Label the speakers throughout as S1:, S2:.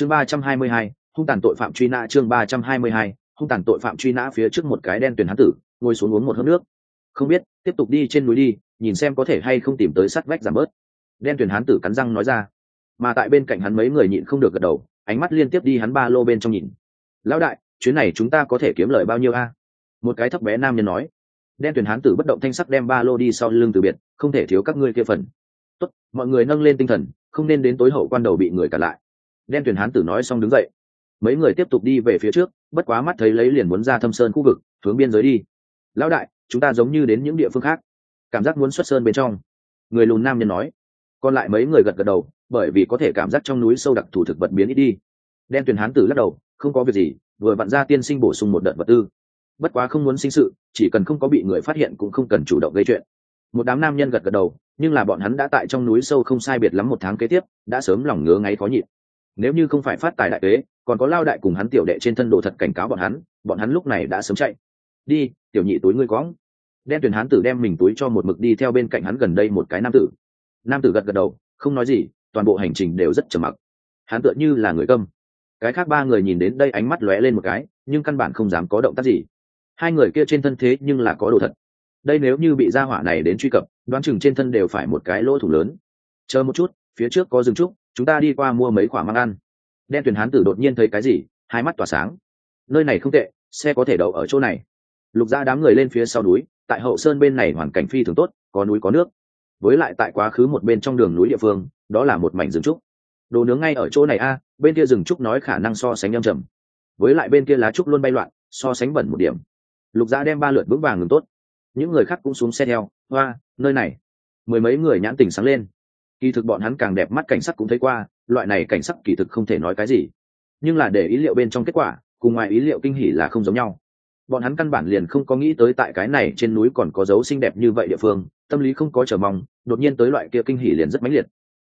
S1: chương ba trăm hai mươi hai, hung tàn tội phạm truy nã chương ba trăm hai mươi hai, hung tàn tội phạm truy nã phía trước một cái đen tuyển hán tử, ngồi xuống uống một hớp nước. Không biết, tiếp tục đi trên núi đi, nhìn xem có thể hay không tìm tới sắt vách giảm bớt. Đen tuyển hán tử cắn răng nói ra. Mà tại bên cạnh hắn mấy người nhịn không được gật đầu, ánh mắt liên tiếp đi hắn ba lô bên trong nhìn. Lão đại, chuyến này chúng ta có thể kiếm lời bao nhiêu a? Một cái thấp bé nam nhân nói. Đen tuyển hán tử bất động thanh sắc đem ba lô đi sau lưng từ biệt, không thể thiếu các ngươi kia phần. Tốt, mọi người nâng lên tinh thần, không nên đến tối hậu quan đầu bị người cả lại đen tuyển hán tử nói xong đứng dậy. Mấy người tiếp tục đi về phía trước, bất quá mắt thấy lấy liền muốn ra thâm sơn khu vực, hướng biên giới đi. Lão đại, chúng ta giống như đến những địa phương khác. Cảm giác muốn xuất sơn bên trong. Người lùn nam nhân nói. Còn lại mấy người gật gật đầu, bởi vì có thể cảm giác trong núi sâu đặc thù thực vật biến ít đi. Đen tuyền hán tử lắc đầu, không có việc gì, vừa vặn ra tiên sinh bổ sung một đợt vật tư. Bất quá không muốn sinh sự, chỉ cần không có bị người phát hiện cũng không cần chủ động gây chuyện. Một đám nam nhân gật gật đầu, nhưng là bọn hắn đã tại trong núi sâu không sai biệt lắm một tháng kế tiếp, đã sớm lòng ngứa ngáy khó nhịn nếu như không phải phát tài đại kế còn có lao đại cùng hắn tiểu đệ trên thân đồ thật cảnh cáo bọn hắn bọn hắn lúc này đã sớm chạy. Đi, tiểu nhị túi ngươi cóng đen tuyển hán tử đem mình túi cho một mực đi theo bên cạnh hắn gần đây một cái nam tử. Nam tử gật gật đầu, không nói gì, toàn bộ hành trình đều rất trầm mặc. Hắn tựa như là người câm. Cái khác ba người nhìn đến đây ánh mắt lóe lên một cái, nhưng căn bản không dám có động tác gì. Hai người kia trên thân thế nhưng là có đồ thật. Đây nếu như bị gia hỏa này đến truy cập, đoán chừng trên thân đều phải một cái lỗ thủ lớn. Chờ một chút, phía trước có rừng trúc chúng ta đi qua mua mấy quả mang ăn. Đen tuyền hán tử đột nhiên thấy cái gì, hai mắt tỏa sáng. Nơi này không tệ, xe có thể đậu ở chỗ này. Lục ra đám người lên phía sau núi, tại hậu sơn bên này hoàn cảnh phi thường tốt, có núi có nước. Với lại tại quá khứ một bên trong đường núi địa phương, đó là một mảnh rừng trúc. Đồ nướng ngay ở chỗ này a, bên kia rừng trúc nói khả năng so sánh nhâm trầm. Với lại bên kia lá trúc luôn bay loạn, so sánh bẩn một điểm. Lục gia đem ba lượt vững vàng ngừng tốt. Những người khác cũng xuống xe theo. Hoa, nơi này. Mười mấy người nhãn tình sáng lên kỳ thực bọn hắn càng đẹp mắt cảnh sắc cũng thấy qua, loại này cảnh sắc kỳ thực không thể nói cái gì. Nhưng là để ý liệu bên trong kết quả, cùng ngoài ý liệu kinh hỉ là không giống nhau. Bọn hắn căn bản liền không có nghĩ tới tại cái này trên núi còn có dấu xinh đẹp như vậy địa phương, tâm lý không có chờ mong, đột nhiên tới loại kia kinh hỉ liền rất mãnh liệt.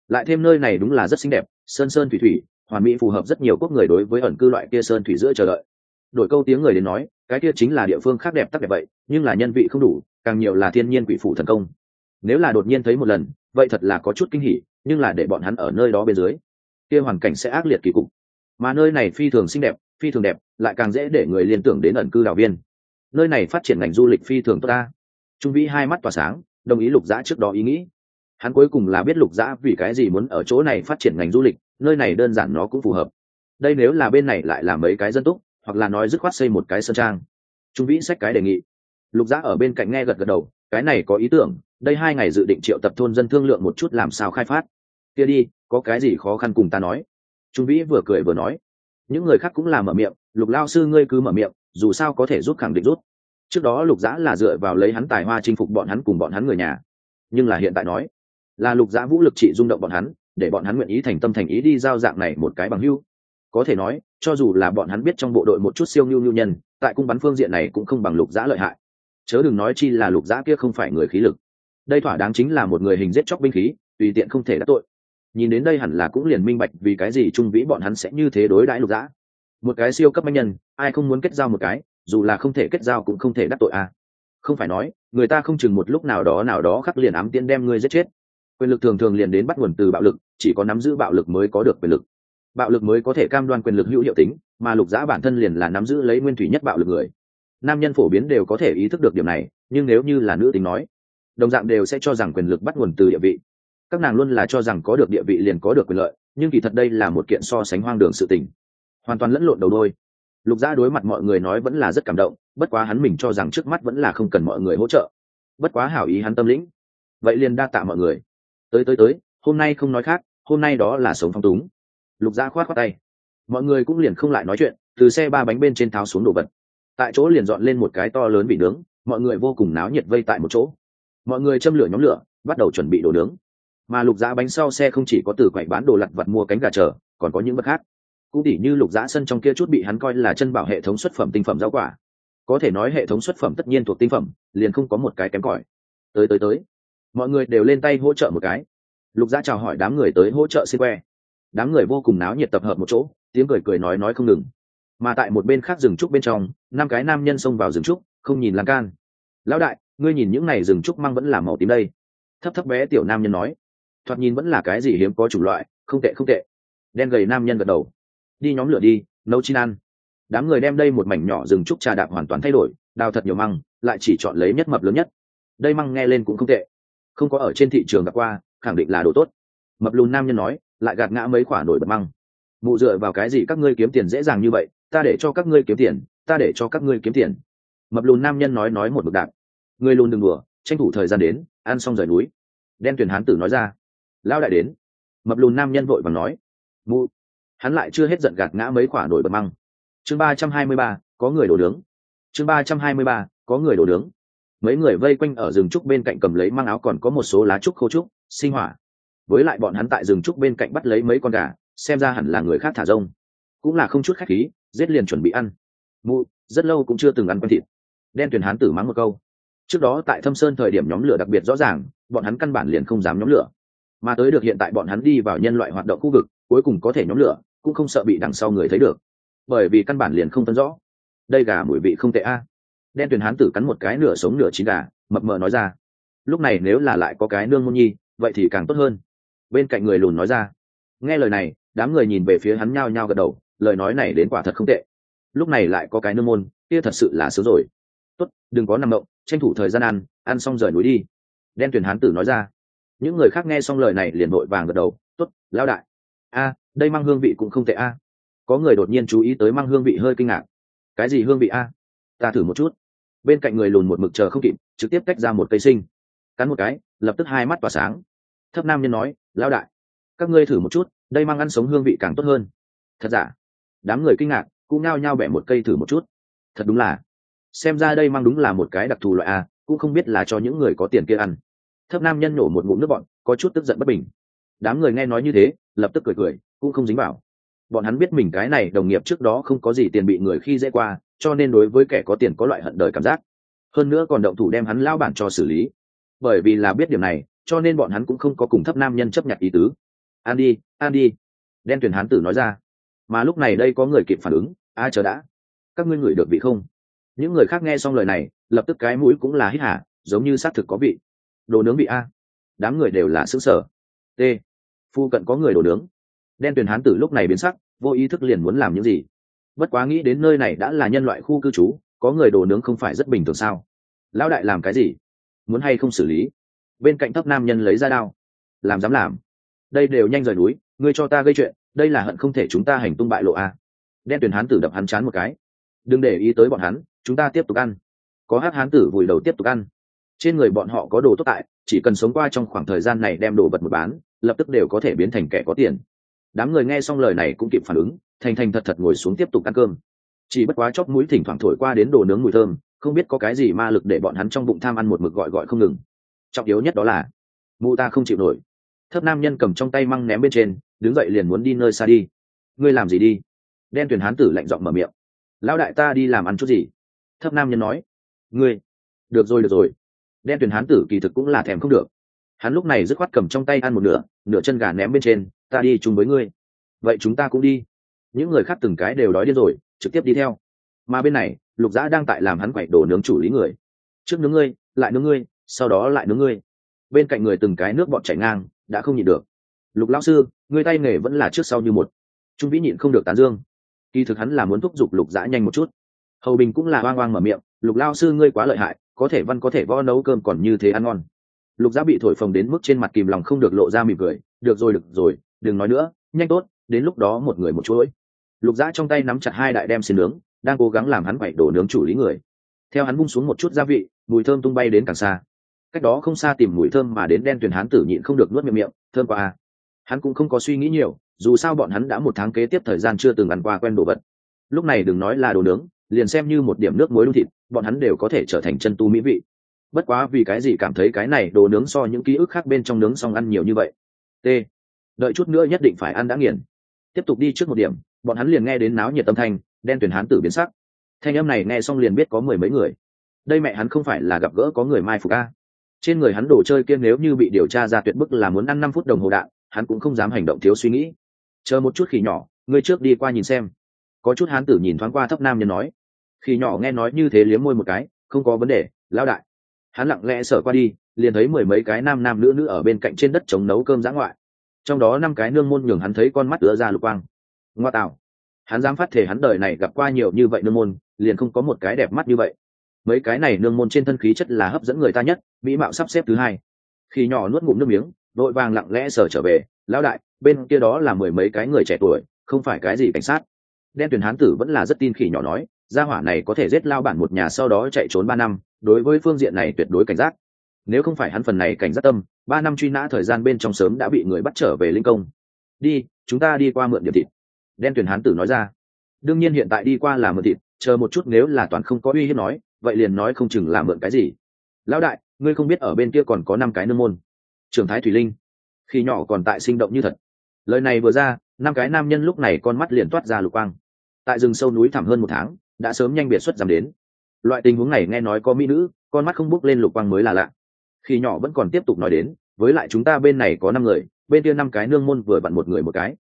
S1: Lại thêm nơi này đúng là rất xinh đẹp, sơn sơn thủy thủy, hoàn mỹ phù hợp rất nhiều quốc người đối với ẩn cư loại kia sơn thủy giữa chờ đợi. Đổi câu tiếng người đến nói, cái kia chính là địa phương khác đẹp tắc đẹp vậy, nhưng là nhân vị không đủ, càng nhiều là thiên nhiên quỷ phủ thần công nếu là đột nhiên thấy một lần, vậy thật là có chút kinh hỉ, nhưng là để bọn hắn ở nơi đó bên dưới, kia hoàn cảnh sẽ ác liệt kỳ cục. Mà nơi này phi thường xinh đẹp, phi thường đẹp, lại càng dễ để người liên tưởng đến ẩn cư đảo viên. Nơi này phát triển ngành du lịch phi thường tốt ta. Trung vĩ hai mắt tỏa sáng, đồng ý lục dã trước đó ý nghĩ. Hắn cuối cùng là biết lục dã vì cái gì muốn ở chỗ này phát triển ngành du lịch, nơi này đơn giản nó cũng phù hợp. Đây nếu là bên này lại là mấy cái dân túc, hoặc là nói dứt khoát xây một cái sân trang. Trung vĩ xách cái đề nghị. Lục dã ở bên cạnh nghe gật gật đầu, cái này có ý tưởng đây hai ngày dự định triệu tập thôn dân thương lượng một chút làm sao khai phát. Kia đi, có cái gì khó khăn cùng ta nói. Trung vĩ vừa cười vừa nói. Những người khác cũng làm mở miệng, lục lao sư ngươi cứ mở miệng, dù sao có thể rút khẳng định rút trước đó lục dã là dựa vào lấy hắn tài hoa chinh phục bọn hắn cùng bọn hắn người nhà. Nhưng là hiện tại nói, là lục dã vũ lực trị rung động bọn hắn, để bọn hắn nguyện ý thành tâm thành ý đi giao dạng này một cái bằng hưu. Có thể nói, cho dù là bọn hắn biết trong bộ đội một chút siêu nhu nhu nhân, tại cung bắn phương diện này cũng không bằng lục dã lợi hại. Chớ đừng nói chi là lục dã kia không phải người khí lực đây thỏa đáng chính là một người hình giết chóc binh khí, tùy tiện không thể đắc tội. Nhìn đến đây hẳn là cũng liền minh bạch vì cái gì trung vĩ bọn hắn sẽ như thế đối đãi lục dã. Một cái siêu cấp bách nhân, ai không muốn kết giao một cái, dù là không thể kết giao cũng không thể đắc tội à. không phải nói, người ta không chừng một lúc nào đó nào đó khắc liền ám tiên đem ngươi giết chết. Quyền lực thường thường liền đến bắt nguồn từ bạo lực, chỉ có nắm giữ bạo lực mới có được quyền lực. Bạo lực mới có thể cam đoan quyền lực hữu hiệu tính, mà lục giã bản thân liền là nắm giữ lấy nguyên thủy nhất bạo lực người. Nam nhân phổ biến đều có thể ý thức được điểm này, nhưng nếu như là nữ tính nói đồng dạng đều sẽ cho rằng quyền lực bắt nguồn từ địa vị. Các nàng luôn là cho rằng có được địa vị liền có được quyền lợi, nhưng kỳ thật đây là một kiện so sánh hoang đường sự tình. Hoàn toàn lẫn lộn đầu đôi. Lục gia đối mặt mọi người nói vẫn là rất cảm động, bất quá hắn mình cho rằng trước mắt vẫn là không cần mọi người hỗ trợ. Bất quá hảo ý hắn tâm lĩnh. Vậy liền đa tạ mọi người. Tới tới tới, hôm nay không nói khác, hôm nay đó là sống phong túng. Lục gia khoát khoát tay. Mọi người cũng liền không lại nói chuyện, từ xe ba bánh bên trên tháo xuống đồ vật. Tại chỗ liền dọn lên một cái to lớn bị nướng, mọi người vô cùng náo nhiệt vây tại một chỗ mọi người châm lửa nhóm lửa, bắt đầu chuẩn bị đồ nướng. Mà lục giã bánh sau xe không chỉ có từ quậy bán đồ lặt vặt mua cánh gà chờ, còn có những vật khác. Cũng tỉ như lục giã sân trong kia chút bị hắn coi là chân bảo hệ thống xuất phẩm tinh phẩm rau quả. Có thể nói hệ thống xuất phẩm tất nhiên thuộc tinh phẩm, liền không có một cái kém cỏi. Tới tới tới. Mọi người đều lên tay hỗ trợ một cái. Lục giã chào hỏi đám người tới hỗ trợ xin que. Đám người vô cùng náo nhiệt tập hợp một chỗ, tiếng cười cười nói nói không ngừng. Mà tại một bên khác rừng trúc bên trong, năm cái nam nhân xông vào rừng trúc, không nhìn lan can. Lão đại ngươi nhìn những này rừng trúc măng vẫn là màu tím đây. Thấp thấp bé tiểu nam nhân nói. Thoạt nhìn vẫn là cái gì hiếm có chủng loại, không tệ không tệ. Đen gầy nam nhân gật đầu. Đi nhóm lửa đi, nấu chín ăn. Đám người đem đây một mảnh nhỏ rừng trúc trà đạp hoàn toàn thay đổi, đào thật nhiều măng, lại chỉ chọn lấy nhất mập lớn nhất. Đây măng nghe lên cũng không tệ. Không có ở trên thị trường gặp qua, khẳng định là đồ tốt. Mập lùn nam nhân nói, lại gạt ngã mấy khoản nổi bật măng. Mụ dựa vào cái gì các ngươi kiếm tiền dễ dàng như vậy, ta để cho các ngươi kiếm tiền, ta để cho các ngươi kiếm tiền. Mập lùn nam nhân nói nói một bực đạp người luôn đừng đùa, tranh thủ thời gian đến, ăn xong rời núi. Đen tuyển hán tử nói ra. Lao đại đến. Mập lùn nam nhân vội và nói. Mụ. Hắn lại chưa hết giận gạt ngã mấy khoả nổi bật măng. Chương ba trăm hai mươi ba, có người đổ nướng. Chương ba trăm hai mươi ba, có người đổ nướng. Mấy người vây quanh ở rừng trúc bên cạnh cầm lấy mang áo còn có một số lá trúc khô trúc, sinh hỏa. Với lại bọn hắn tại rừng trúc bên cạnh bắt lấy mấy con gà, xem ra hẳn là người khác thả rông. Cũng là không chút khách khí, giết liền chuẩn bị ăn. Mụ, rất lâu cũng chưa từng ăn quen thịt. Đen tuyển hán tử mắng một câu trước đó tại thâm sơn thời điểm nhóm lửa đặc biệt rõ ràng, bọn hắn căn bản liền không dám nhóm lửa. Mà tới được hiện tại bọn hắn đi vào nhân loại hoạt động khu vực, cuối cùng có thể nhóm lửa, cũng không sợ bị đằng sau người thấy được. Bởi vì căn bản liền không phân rõ. Đây gà mùi vị không tệ a. Đen tuyền hán tử cắn một cái nửa sống nửa chín gà, mập mờ nói ra. Lúc này nếu là lại có cái nương môn nhi, vậy thì càng tốt hơn. Bên cạnh người lùn nói ra. Nghe lời này, đám người nhìn về phía hắn nhao nhao gật đầu, lời nói này đến quả thật không tệ. Lúc này lại có cái nương môn, kia thật sự là sớm rồi tốt, đừng có nằm động, tranh thủ thời gian ăn ăn xong rời núi đi. Đen tuyển hán tử nói ra. Những người khác nghe xong lời này liền vội vàng gật đầu. Tốt lao đại. A, đây mang hương vị cũng không tệ a. Có người đột nhiên chú ý tới mang hương vị hơi kinh ngạc. Cái gì hương vị a? Ta thử một chút. Bên cạnh người lùn một mực chờ không kịp, trực tiếp tách ra một cây sinh. Cắn một cái, lập tức hai mắt tỏa sáng. Thấp nam nhân nói lao đại, các ngươi thử một chút, đây mang ăn sống hương vị càng tốt hơn. Thật giả? Đám người kinh ngạc, cũng ngao nhao bẻ một cây thử một chút. Thật đúng là xem ra đây mang đúng là một cái đặc thù loại a, cũng không biết là cho những người có tiền kia ăn. Thấp nam nhân nổ một ngụm nước bọn, có chút tức giận bất bình. Đám người nghe nói như thế, lập tức cười cười, cũng không dính vào. Bọn hắn biết mình cái này đồng nghiệp trước đó không có gì tiền bị người khi dễ qua, cho nên đối với kẻ có tiền có loại hận đời cảm giác. Hơn nữa còn động thủ đem hắn lao bản cho xử lý. Bởi vì là biết điểm này, cho nên bọn hắn cũng không có cùng thấp nam nhân chấp nhận ý tứ. An đi an đi. Đen tuyển hán tử nói ra. Mà lúc này đây có người kịp phản ứng. Ai chờ đã. Các ngươi ngửi được vị không? Những người khác nghe xong lời này, lập tức cái mũi cũng là hít hả giống như xác thực có vị. Đồ nướng bị a. Đám người đều là xứng sở t. Phu cận có người đồ nướng. Đen tuyền hán tử lúc này biến sắc, vô ý thức liền muốn làm những gì? Bất quá nghĩ đến nơi này đã là nhân loại khu cư trú, có người đồ nướng không phải rất bình thường sao? Lão đại làm cái gì? Muốn hay không xử lý? Bên cạnh thấp nam nhân lấy ra đao. Làm dám làm. Đây đều nhanh rời núi, ngươi cho ta gây chuyện, đây là hận không thể chúng ta hành tung bại lộ a. Đen tuyền hán tử đập hắn chán một cái. Đừng để ý tới bọn hắn chúng ta tiếp tục ăn. Có hát hán tử vùi đầu tiếp tục ăn. Trên người bọn họ có đồ tốt tại, chỉ cần sống qua trong khoảng thời gian này đem đồ vật một bán, lập tức đều có thể biến thành kẻ có tiền. Đám người nghe xong lời này cũng kịp phản ứng, thành thành thật thật ngồi xuống tiếp tục ăn cơm. Chỉ bất quá chóp mũi thỉnh thoảng thổi qua đến đồ nướng mùi thơm, không biết có cái gì ma lực để bọn hắn trong bụng tham ăn một mực gọi gọi không ngừng. Trọng yếu nhất đó là, mụ ta không chịu nổi. Thấp nam nhân cầm trong tay măng ném bên trên, đứng dậy liền muốn đi nơi xa đi. Ngươi làm gì đi? Đen tuyển hán tử lạnh giọng mở miệng. Lão đại ta đi làm ăn chút gì? Thấp nam nhân nói, ngươi, được rồi được rồi. Đen tuyển hán tử kỳ thực cũng là thèm không được. Hắn lúc này dứt khoát cầm trong tay ăn một nửa nửa chân gà ném bên trên, ta đi chung với ngươi. Vậy chúng ta cũng đi. Những người khác từng cái đều đói điên rồi, trực tiếp đi theo. Mà bên này, lục dã đang tại làm hắn quậy đổ nướng chủ lý người. Trước nướng ngươi, lại nướng ngươi, sau đó lại nướng ngươi. Bên cạnh người từng cái nước bọt chảy ngang, đã không nhịn được. Lục lão sư, ngươi tay nghề vẫn là trước sau như một. Trung vĩ nhịn không được tán dương. Kỳ thực hắn là muốn thúc giục lục dã nhanh một chút hầu bình cũng là oang oang mở miệng, lục lao sư ngươi quá lợi hại, có thể văn có thể võ nấu cơm còn như thế ăn ngon. Lục giá bị thổi phồng đến mức trên mặt kìm lòng không được lộ ra mỉm cười, được rồi được rồi, đừng nói nữa, nhanh tốt, đến lúc đó một người một chuỗi lục giá trong tay nắm chặt hai đại đem xin nướng, đang cố gắng làm hắn quậy đổ nướng chủ lý người. Theo hắn bung xuống một chút gia vị, mùi thơm tung bay đến càng xa. Cách đó không xa tìm mùi thơm mà đến đen tuyền hán tử nhịn không được nuốt miệng miệng, thơm qua à. hắn cũng không có suy nghĩ nhiều, dù sao bọn hắn đã một tháng kế tiếp thời gian chưa từng ăn qua quen đồ vật. Lúc này đừng nói là đồ nướng liền xem như một điểm nước muối đun thịt, bọn hắn đều có thể trở thành chân tu mỹ vị. Bất quá vì cái gì cảm thấy cái này đồ nướng so những ký ức khác bên trong nướng xong ăn nhiều như vậy? T. Đợi chút nữa nhất định phải ăn đã nghiền. Tiếp tục đi trước một điểm, bọn hắn liền nghe đến náo nhiệt tâm thanh, đen tuyển hán tử biến sắc. Thanh âm này nghe xong liền biết có mười mấy người. Đây mẹ hắn không phải là gặp gỡ có người mai phục a? Trên người hắn đồ chơi kia nếu như bị điều tra ra tuyệt bức là muốn ăn năm phút đồng hồ đạn, hắn cũng không dám hành động thiếu suy nghĩ. Chờ một chút khỉ nhỏ, ngươi trước đi qua nhìn xem. Có chút hán tử nhìn thoáng qua thấp nam nhân nói khi nhỏ nghe nói như thế liếm môi một cái, không có vấn đề lao đại. Hắn lặng lẽ sở qua đi, liền thấy mười mấy cái nam nam nữ nữ ở bên cạnh trên đất chống nấu cơm giã ngoại. Trong đó năm cái nương môn nhường hắn thấy con mắt ứa ra lục quang. Ngoa tạo. Hắn dám phát thể hắn đời này gặp qua nhiều như vậy nương môn, liền không có một cái đẹp mắt như vậy. Mấy cái này nương môn trên thân khí chất là hấp dẫn người ta nhất, mỹ mạo sắp xếp thứ hai. Khi nhỏ nuốt ngụm nước miếng vội vàng lặng lẽ sở trở về, lão đại, bên kia đó là mười mấy cái người trẻ tuổi, không phải cái gì cảnh sát. Đen tuyển hán tử vẫn là rất tin khỉ nhỏ nói gia hỏa này có thể giết lao bản một nhà sau đó chạy trốn ba năm, đối với phương diện này tuyệt đối cảnh giác. Nếu không phải hắn phần này cảnh giác tâm, ba năm truy nã thời gian bên trong sớm đã bị người bắt trở về linh công. Đi, chúng ta đi qua mượn điểm thịt. Đen tuyển hán tử nói ra. Đương nhiên hiện tại đi qua là mượn thịt, chờ một chút nếu là toàn không có uy hiếp nói, vậy liền nói không chừng là mượn cái gì. Lão đại, ngươi không biết ở bên kia còn có năm cái nương môn. Trường thái thủy linh, khi nhỏ còn tại sinh động như thật. Lời này vừa ra, năm cái nam nhân lúc này con mắt liền toát ra lục quang. Tại rừng sâu núi thẳm hơn một tháng đã sớm nhanh biệt xuất giảm đến. Loại tình huống này nghe nói có mỹ nữ, con mắt không bước lên lục quang mới là lạ. Khi nhỏ vẫn còn tiếp tục nói đến, với lại chúng ta bên này có năm người, bên kia năm cái nương môn vừa vặn một người một cái.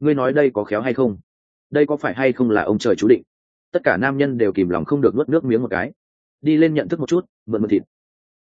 S1: Ngươi nói đây có khéo hay không? Đây có phải hay không là ông trời chú định? Tất cả nam nhân đều kìm lòng không được nuốt nước miếng một cái. Đi lên nhận thức một chút, mượn mượn thịt.